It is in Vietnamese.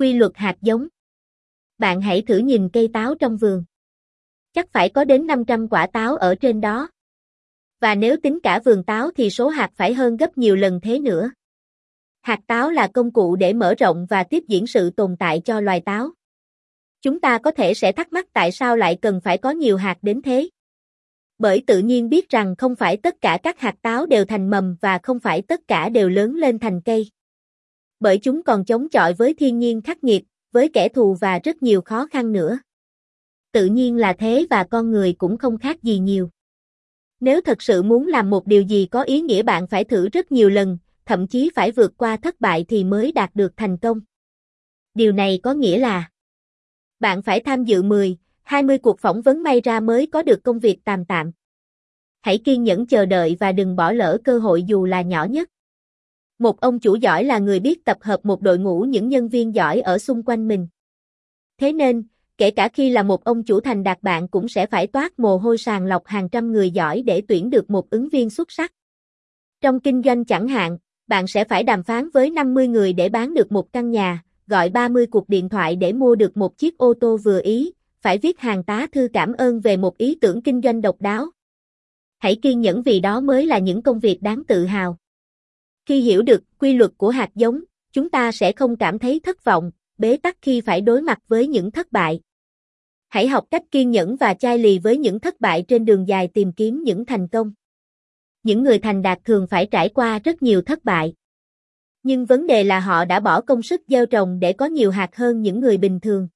Quy luật hạt giống Bạn hãy thử nhìn cây táo trong vườn. Chắc phải có đến 500 quả táo ở trên đó. Và nếu tính cả vườn táo thì số hạt phải hơn gấp nhiều lần thế nữa. Hạt táo là công cụ để mở rộng và tiếp diễn sự tồn tại cho loài táo. Chúng ta có thể sẽ thắc mắc tại sao lại cần phải có nhiều hạt đến thế. Bởi tự nhiên biết rằng không phải tất cả các hạt táo đều thành mầm và không phải tất cả đều lớn lên thành cây. Bởi chúng còn chống chọi với thiên nhiên khắc nghiệt, với kẻ thù và rất nhiều khó khăn nữa. Tự nhiên là thế và con người cũng không khác gì nhiều. Nếu thật sự muốn làm một điều gì có ý nghĩa bạn phải thử rất nhiều lần, thậm chí phải vượt qua thất bại thì mới đạt được thành công. Điều này có nghĩa là bạn phải tham dự 10, 20 cuộc phỏng vấn may ra mới có được công việc tạm tạm. Hãy kiên nhẫn chờ đợi và đừng bỏ lỡ cơ hội dù là nhỏ nhất. Một ông chủ giỏi là người biết tập hợp một đội ngũ những nhân viên giỏi ở xung quanh mình. Thế nên, kể cả khi là một ông chủ thành đạt bạn cũng sẽ phải toát mồ hôi sàng lọc hàng trăm người giỏi để tuyển được một ứng viên xuất sắc. Trong kinh doanh chẳng hạn, bạn sẽ phải đàm phán với 50 người để bán được một căn nhà, gọi 30 cuộc điện thoại để mua được một chiếc ô tô vừa ý, phải viết hàng tá thư cảm ơn về một ý tưởng kinh doanh độc đáo. Hãy kiên nhẫn vì đó mới là những công việc đáng tự hào. Khi hiểu được quy luật của hạt giống, chúng ta sẽ không cảm thấy thất vọng, bế tắc khi phải đối mặt với những thất bại. Hãy học cách kiên nhẫn và chai lì với những thất bại trên đường dài tìm kiếm những thành công. Những người thành đạt thường phải trải qua rất nhiều thất bại. Nhưng vấn đề là họ đã bỏ công sức gieo trồng để có nhiều hạt hơn những người bình thường.